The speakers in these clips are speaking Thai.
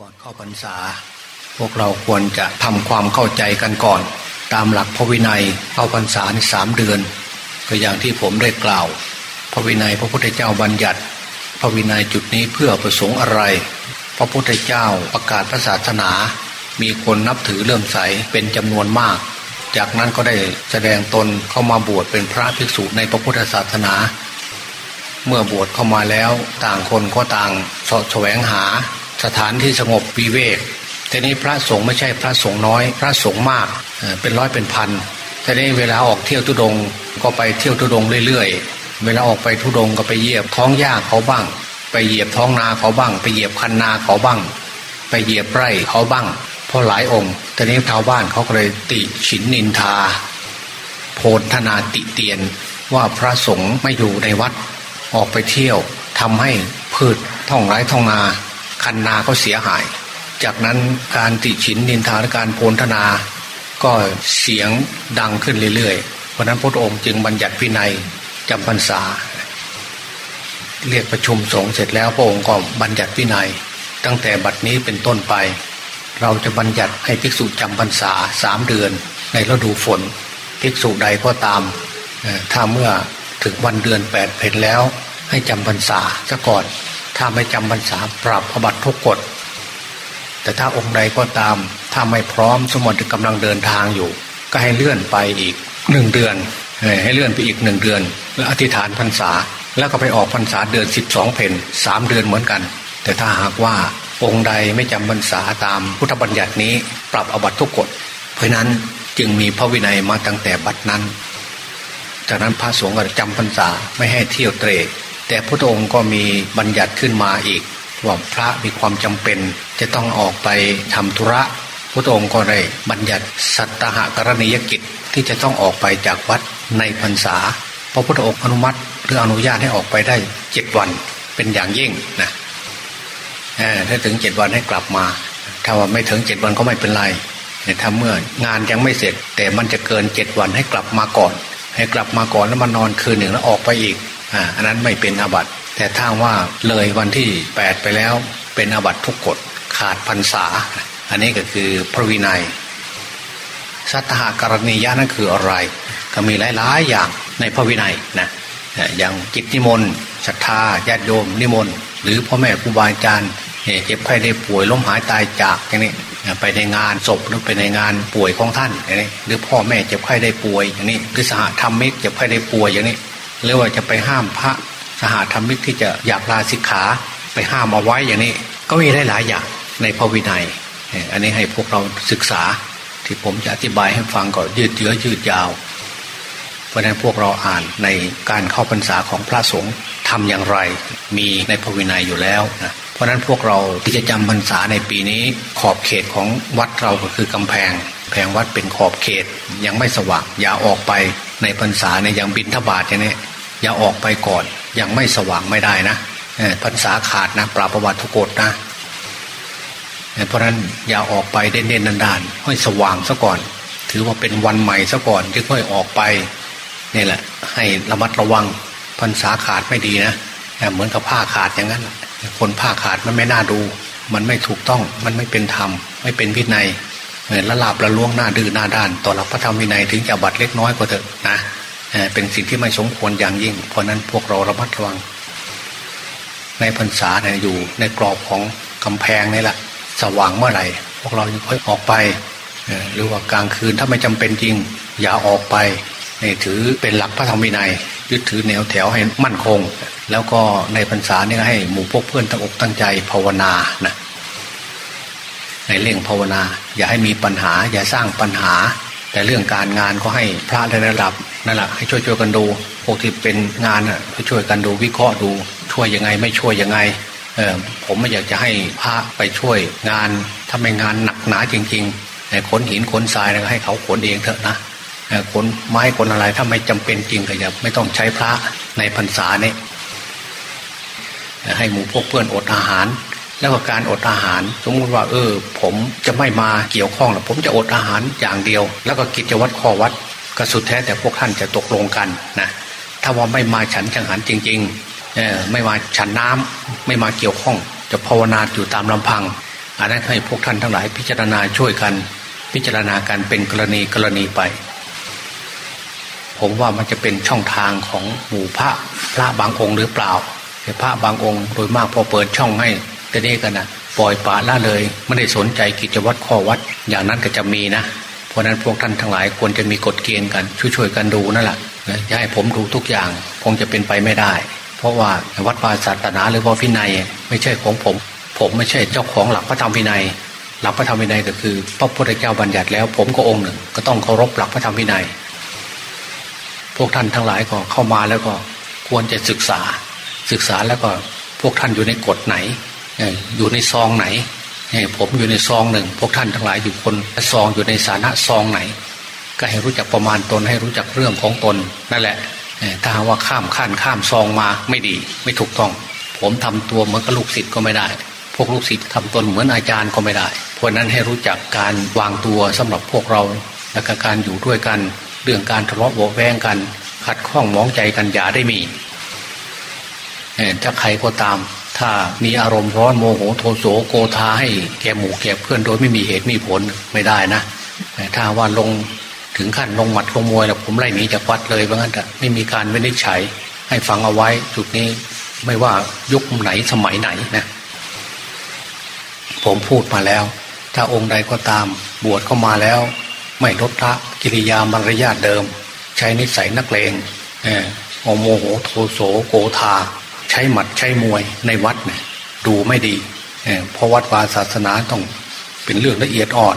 ก่อนเข้าพรรษา พวกเราควรจะทำความเข้าใจกันก่อน ตามหลักพระวินัยเข้าพรรษาในสามเดือน ก็อย่างที่ผมได้กล่าว พระวินัยพระพุทธเจ้าบัญญัติ พระวินัยจุดนี้เพื่อประสงค์อะไร พระพุทธเจ้าประกาศพระศาสนา มีคนนับถือเลื่อมใสเป็นจำนวนมาก จากนั้นก็ได้แสดงตนเข้ามาบวชเป็นพระภิกษุในพระพุทธศาสนา เมื่อบวชเข้ามาแล้วต่างคนก็ต่างสะแสวงหา สถานที่สงบวิเวกทีนี้พระสงฆ์ไม่ใช่พระสงฆ์น้อย พระสงฆ์มากเป็นร้อยเป็นพันทีนี้เวลาออกเที่ยวทุดงก็ไปเที่ยวทุดงเรื่อยๆ เวลาออกไปทุดงก็ไปเหยียบท้องหญ้าเขาบ้าง ไปเหยียบท้องนาเขาบ้าง ไปเหยียบคันนาเขาบ้าง ไปเหยียบไร่เขาบ้างเพราะหลายองค์ทีนี้ชาวบ้านเขาก็เลยติฉินนินทา โพธนาติเตียนว่าพระสงฆ์ไม่อยู่ในวัดออกไปเที่ยวทำให้พืชท่องไร้ท่องนา คันนาก็เสียหาย จากนั้นการติฉินนินทาและการโพนธนา ก็เสียงดังขึ้นเรื่อยๆ เพราะนั้นพระองค์จึงบัญญัติวินัยจำพรรษา เรียกประชุมสงฆ์เสร็จแล้วพระองค์ก็บัญญัติวินัย ตั้งแต่บัดนี้เป็นต้นไป เราจะบัญญัติให้ภิกษุจำพรรษาสามเดือน ในฤดูฝน ภิกษุใดก็ตามถ้าเมื่อถึงวันเดือนแปดเพนแล้วให้จำพรรษาซะก่อน ถ้าไม่จำพรรษาปรับพบัตทุกกฎ แต่ถ้าองค์ใดก็ตาม ถ้าไม่พร้อมสมมติกำลังเดินทางอยู่ ก็ให้เลื่อนไปอีกหนึ่งเดือน ให้เลื่อนไปอีกหนึ่งเดือน แล้วอธิษฐานพรรษา แล้วก็ไปออกพรรษาเดือนสิบสองเพนสามเดือนเหมือนกัน แต่ถ้าหากว่าองค์ใดไม่จำพรรษาตามพุทธบัญญัตินี้ ปรับอบัตทุกกฎ เพราะนั้นจึงมีพระวินัยมาตั้งแต่บัดนั้น จากนั้นพระสงฆ์ก็จำพรรษาไม่ให้เที่ยวเตร แต่พระองค์ก็มีบัญญัติขึ้นมาอีก ว่าพระมีความจำเป็น จะต้องออกไปทำธุระพระองค์ก็ได้บัญญัติสัตตหกรณียกิจที่จะต้องออกไปจากวัดในพรรษาพระพุทธองค์อนุมัติหรืออนุญาตให้ออกไปได้เจ็ดวันเป็นอย่างยิ่งนะถ้าถึงเจ็ดวันให้กลับมา ถ้าว่าไม่ถึงเจ็ดวันก็ไม่เป็นไรถ้าเมื่องานยังไม่เสร็จ แต่มันจะเกินเจ็ดวันให้กลับมาก่อน ให้กลับมาก่อนแล้วมานอนคืนหนึ่งแล้วออกไปอีก อันนั้นไม่เป็นอาบัติ แต่ถ้าว่าเลยวันที่แปดไปแล้วเป็นอาบัติทุกกฎขาดพรรษา อันนี้ก็คือพระวินัย สัตหากรณียะนั่นคืออะไร ก็มีหลายๆอย่างในพระวินัยนะอย่างกิจนิมนต์ศรัทธาญาติโยมนิมนต์หรือพ่อแม่ครูบาอาจารย์เจ็บไข้ได้ป่วยล้มหายตายจากอย่างนี้ไปในงานศพหรือไปในงานป่วยของท่านอย่างนี้หรือพ่อแม่เจ็บไข้ได้ป่วยอย่างนี้หรือสหธรรมิกเจ็บไข้ได้ป่วยอย่างนี้ หรือว่าจะไปห้ามพระสหธรรมิกที่จะอยากลาสิกขาไปห้ามเอาไว้อย่างนี้ ก็มีได้หลายอย่างในพระวินัย อันนี้ให้พวกเราศึกษาที่ผมจะอธิบายให้ฟังก็ยืดเยื้อยืดยาว เพราะนั้นพวกเราอ่านในการเข้าพรรษาของพระสงฆ์ทำอย่างไร มีในพระวินัยอยู่แล้วนะเพราะนั้นพวกเราที่จะจำพรรษาในปีนี้ขอบเขตของวัดเราก็คือกำแพงแผงวัดเป็นขอบเขตยังไม่สว่างอย่าออกไปในพรรษาในยังบินทบาทอย่างนี้ อย่าออกไปก่อน ยังไม่สว่างไม่ได้นะพรรษาขาดนะปราประวัติทุกกฎนะเพราะนั้นอย่าออกไปเด่นๆนานๆให้สว่างซะก่อน ถือว่าเป็นวันใหม่ซะก่อนจึงค่อยออกไปนี่แหละ ให้ระมัดระวังพรรษาขาดไม่ดีนะเหมือนกับผ้าขาดอย่างนั้นคนผ้าขาดมันไม่น่าดู มันไม่ถูกต้องมันไม่เป็นธรรม ไม่เป็นวินัยละลาบละล่วงหน้าดื้อหน้าด้าน ต่อหลักพระธรรมวินัยถึงจะบัตรเล็กน้อยก็เถอะนะ เป็นสิ่งที่ไม่สมควรอย่างยิ่ง เพราะนั้นพวกเราระมัดระวัง ในพรรษาเนี่ยอยู่ในกรอบของกำแพงนี่แหละสว่างเมื่อไหร่ พวกเราค่อยออกไป หรือว่ากลางคืนถ้าไม่จำเป็นจริง อย่าออกไปถือเป็นหลักพระธรรมวินัยยึดถือแนวแถวให้มั่นคง แล้วก็ในพรรษาเนี่ยให้หมู่พวกเพื่อนตั้งอกตั้งใจภาวนานะในเรื่องภาวนา อย่าให้มีปัญหา อย่าสร้างปัญหา แต่เรื่องการงานก็ให้พระในระดับนั่นแหละให้ช่วยช่วยกันดูพวกที่เป็นงานอะช่วยกันดูวิเคราะห์ดู ช่วยยังไงไม่ช่วยยังไงเออผมไม่อยากจะให้พระไปช่วยงานถ้าไม่งานหนักหนาจริงๆขนหินขนทรายนะให้เขาขนเองเถอะนะขนไม้ขนอะไรถ้าไม่จำเป็นจริงก็อย่าไม่ต้องใช้พระในพรรษาเนี่ยให้หมู่พวกเพื่อนอดอาหาร แล้วก็การอดอาหาร สมมติว่า เออ ผมจะไม่มาเกี่ยวข้องหรอกผมจะอดอาหารอย่างเดียว แล้วก็กิจวัตรข้อวัดก็สุดแท้แต่พวกท่านจะตกลงกันนะถ้าว่าไม่มาฉันจังหันจริงๆเออไม่มาฉันน้ำไม่มาเกี่ยวข้อง จะภาวนาอยู่ตามลำพังอันนั้นให้พวกท่านทั้งหลายพิจารณาช่วยกัน พิจารณาการเป็นกรณีกรณีไป ผมว่ามันจะเป็นช่องทางของหมู่พระพระบางองค์หรือเปล่าแต่พระบางองค์โดยมากพอเปิดช่องให้ แต่นี้กันนะปล่อยปละละเลย ไม่ได้สนใจกิจวัตรข้อวัดอย่างนั้นก็จะมีนะ เพราะนั้นพวกท่านทั้งหลายควรจะมีกฎเกณฑ์กัน ช่วยๆกันดูนั่นแหละจะให้ผมดูทุกอย่างคงจะเป็นไปไม่ได้ เพราะว่าวัดวาศาสนาหรือว่าพินัย ไม่ใช่ของผม ผมไม่ใช่เจ้าของหลักพระธรรมพินัย หลักพระธรรมพินัยก็คือพระพุทธเจ้าบัญญัติแล้ว ผมก็องค์หนึ่ง ก็ต้องเคารพหลักพระธรรมพินัย พวกท่านทั้งหลายก็เข้ามาแล้วก็ควรจะศึกษาศึกษาแล้วก็พวกท่านอยู่ในกฎไหน อยู่ในซองไหนผมอยู่ในซองหนึ่ง พวกท่านทั้งหลายอยู่คนซองอยู่ในสานะซองไหน ก็ให้รู้จักประมาณตนให้รู้จักเรื่องของตนนั่นแหละถ้าว่าข้ามขั้นข้ามซองมาไม่ดี ไม่ถูกต้อง ผมทำตัวเหมือนกับลูกศิษย์ก็ไม่ได้ พวกลูกศิษย์ทำตนเหมือนอาจารย์ก็ไม่ได้ เพราะนั้นให้รู้จักการวางตัวสำหรับพวกเราและการอยู่ด้วยกัน เรื่องการทะเลาะโวแวงกันขัดข้องมองใจกันอย่าได้มีถ้าใครก็ตาม ถ้ามีอารมณ์ร้อนโมโหโทโสโกธาให้แกหมู่แก่เพื่อนโดยไม่มีเหตุมีผลไม่ได้นะถ้าว่าลงถึงขั้นลงหมัดลงมวยแล้วผมไล่หนีจากวัดเลยเพราะงั้นไม่มีการวินิจฉัยให้ฟังเอาไว้จุดนี้ไม่ว่ายุคไหนสมัยไหนนะผมพูดมาแล้ว ถ้าองค์ใดก็ตามบวชเข้ามาแล้ว ไม่ลดละกิริยามารยาทเดิม ใช้นิสัยนักเลงเออโมโหโทโสโกธา ช้หมัดใช้มวยในวัดเนี่ยดูไม่ดีเพราะวัดวาศาสนาต้องเป็นเรื่องละเอียดอ่อน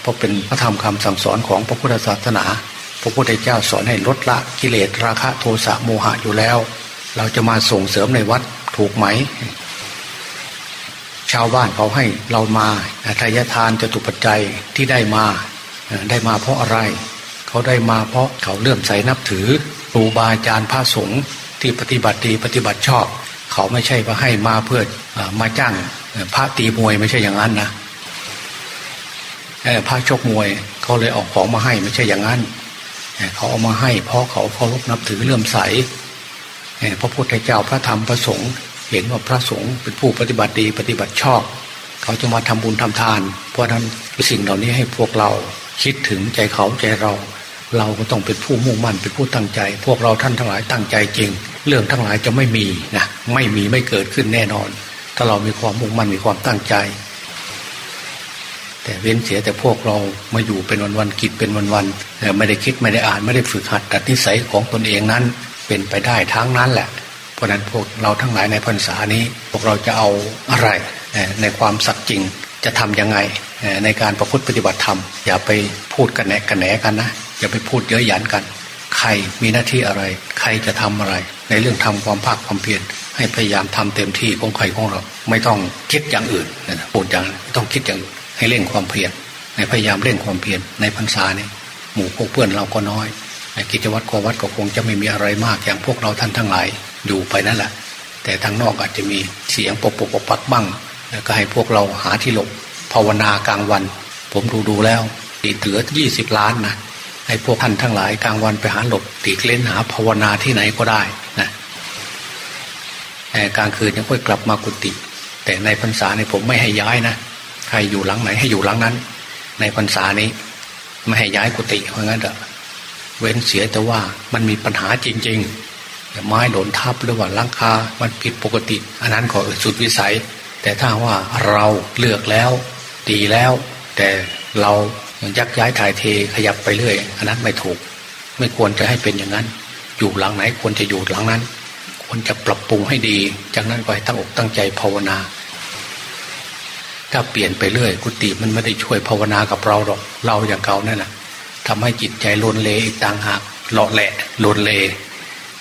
เพราะเป็นพระธรรมคำสั่งสอนของพระพุทธศาสนา พระพุทธเจ้าสอนให้ลดละกิเลสราคะโทสะโมหะอยู่แล้ว เราจะมาส่งเสริมในวัดถูกไหม ชาวบ้านเขาให้เรามาทายทานจะตุปัจจัยที่ได้มาได้มาเพราะอะไร เขาได้มาเพราะเขาเลื่อมใสนับถือครูบาอาจารย์พระสงฆ์ ที่ปฏิบัติดีปฏิบัติชอบ เขาไม่ใช่ว่าให้มาเพื่อมาจ้างพระตีมวยไม่ใช่อย่างนั้นนะพระชกมวยเขาเลยออกของมาให้ไม่ใช่อย่างนั้นเขาเอามาให้ เพราะเขาเคารพนับถือเลื่อมใสพระพุทธเจ้าพระธรรมพระสงฆ์เห็นว่าพระสงฆ์เป็นผู้ปฏิบัติดีปฏิบัติชอบ เขาจะมาทำบุญทำทาน เพราะนั้นสิ่งเหล่านี้ให้พวกเราคิดถึงใจเขาใจเรา เราก็ต้องเป็นผู้มุ่งมั่นเป็นผู้ตั้งใจ พวกเราท่านทั้งหลายตั้งใจจริง เรื่องทั้งหลายจะไม่มีนะไม่มีไม่เกิดขึ้นแน่นอน ถ้าเรามีความมุ่งมั่นมีความตั้งใจ แต่เว้นเสียแต่พวกเรามาอยู่เป็นวันๆกิจเป็นวันๆไม่ได้คิดไม่ได้อ่านไม่ได้ฝึกหัดตัดนิสัยของตนเองนั้น เป็นไปได้ทั้งนั้นแหละ เพราะนั้นพวกเราทั้งหลายในพรรษานี้ พวกเราจะเอาอะไรในความสักจริงจะทํำยังไงในการประพฤติปฏิบัติธรรมอย่าไปพูดกันแหนกันแหนกันนะอย่าไปพูดเยอะหยันกัน ใครมีหน้าที่อะไร ใครจะทำอะไร ในเรื่องทำความภาคความเพียรให้พยายามทำเต็มที่ของใครของเรา ไม่ต้องคิดอย่างอื่นนะพูดอย่างต้องคิดอย่างให้เร่งความเพียรในพยายามเร่งความเพียรในพรรษาเนี่ยหมู่พวกเพื่อนเราก็น้อยในกิจวัตรกวัดก็คงจะไม่มีอะไรมากอย่างพวกเราท่านทั้งหลายอยู่ไปนั่นแหละแต่ทางนอกอาจจะมีเสียงปกปกปักบ้างแล้วก็ให้พวกเราหาที่หลบภาวนากลางวัน ผมดูดูแล้วตีเหลือยี่สิบล้านนะ ให้พวกท่านทั้งหลายกลางวันไปหาหลบตีเล่นหาภาวนาที่ไหนก็ได้นะแต่กลางคืนยังค่อยกลับมากุฏิแต่ในพรรษาในผมไม่ให้ย้ายนะใครอยู่หลังไหนให้อยู่หลังนั้น ในพรรษานี้ ไม่ให้ย้ายกุฏิเพราะงั้นเถอะเว้นเสียแต่ว่ามันมีปัญหาจริงๆไม้หล่นทับหรือว่าลังคา มันผิดปกติ อันนั้นก็สุดวิสัย แต่ถ้าว่าเราเลือกแล้ว ดีแล้ว แต่เรา ยักย้ายถ่ายเทขยับไปเรื่อยอันนั้นไม่ถูก ไม่ควรจะให้เป็นอย่างนั้น อยู่หลังไหนควรจะอยู่หลังนั้น ควรจะปรับปรุงให้ดี จากนั้นก็ให้ตั้งอกตั้งใจภาวนา ถ้าเปลี่ยนไปเรื่อยกุฏิมันไม่ได้ช่วยภาวนากับเราหรอกเราอย่างเก่านั่นแหละทำให้จิตใจโลนเลอีกต่างหากหล่อแหละโลนเล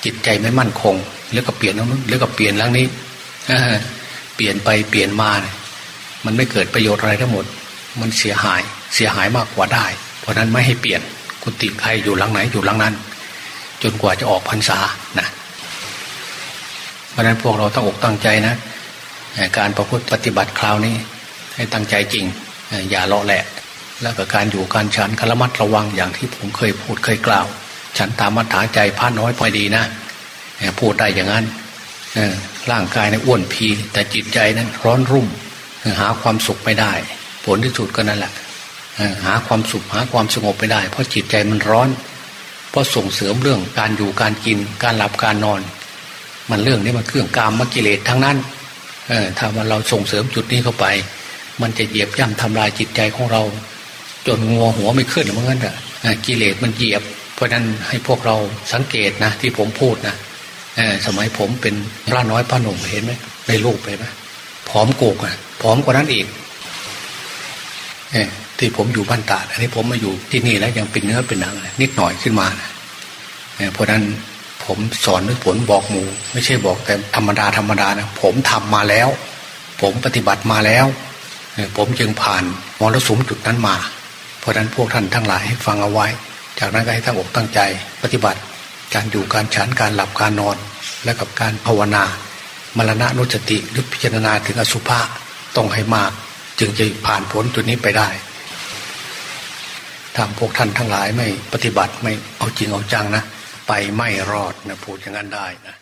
จิตใจไม่มั่นคง แล้วก็เปลี่ยนนั้นแล้วก็เปลี่ยนแล้วนี้เปลี่ยนไปเปลี่ยนมามันไม่เกิดประโยชน์อะไรทั้งหมด มันเสียหาย เสียหายมากกว่าได้ เพราะนั้นไม่ให้เปลี่ยนกุฏิใครอยู่หลังไหนอยู่หลังนั้น จนกว่าจะออกพรรษานะเพราะนั้นพวกเราต้องอกตั้งใจนะ การประพฤติปฏิบัติคราวนี้ ให้ตั้งใจจริง อย่าเลาะแหละ แล้วก็การอยู่การฉันคารมัดระวังอย่างที่ผมเคยพูดเคยกล่าว ฉันตามมัธยาใจพระน้อยพอดีนะพูดได้อย่างนั้นร่างกายในอ้วนพี แต่จิตใจนั้นร้อนรุ่ม หาความสุขไม่ได้ ผลที่สุดก็นั่นแหละ หาความสุขหาความสงบไม่ได้ เพราะจิตใจมันร้อน เพราะส่งเสริมเรื่องการอยู่การกินการหลับการนอน มันเรื่องนี้มันเครื่องกามมกิเลสทั้งนั้นเออถ้าว่าเราส่งเสริมจุดนี้เข้าไป มันจะเหยียบย่ำทำลายจิตใจของเรา จนงัวหัวไม่ขึ้นเหมือนกันอะกิเลสมันเหยียบ เพราะนั้นให้พวกเราสังเกตนะ ที่ผมพูดนะสมัยผมเป็นพระน้อยพระหนุ่มเห็นไหมในรูปเห็นไหมผอมโกกอะผอมกว่านั้นอีก ที่ผมอยู่บ้านตาอันนี้ผมมาอยู่ที่นี่แล้วยังเป็นเนื้อเป็นหนังนิดหน่อยขึ้นมานะเพราะนั้นผมสอนด้วยผลบอกหมู ไม่ใช่บอกแต่ธรรมดาธรรมดานะผมทำมาแล้ว ผมปฏิบัติมาแล้วผมจึงผ่านมรสุมจุดนั้นมา เพราะนั้นพวกท่านทั้งหลายให้ฟังเอาไว้ จากนั้นก็ให้ตั้งอกตั้งใจ ปฏิบัติ การอยู่การฉันการหลับการนอน และกับการภาวนามรณะนุจติหรือพิจารณาถึงอสุภะต้องให้มาก จึงจะผ่านพ้นจุดนี้ไปได้ ถ้าพวกท่านทั้งหลายไม่ปฏิบัติไม่เอาจริงเอาจังนะ ไปไม่รอดนะพูดอย่างนั้นได้นะ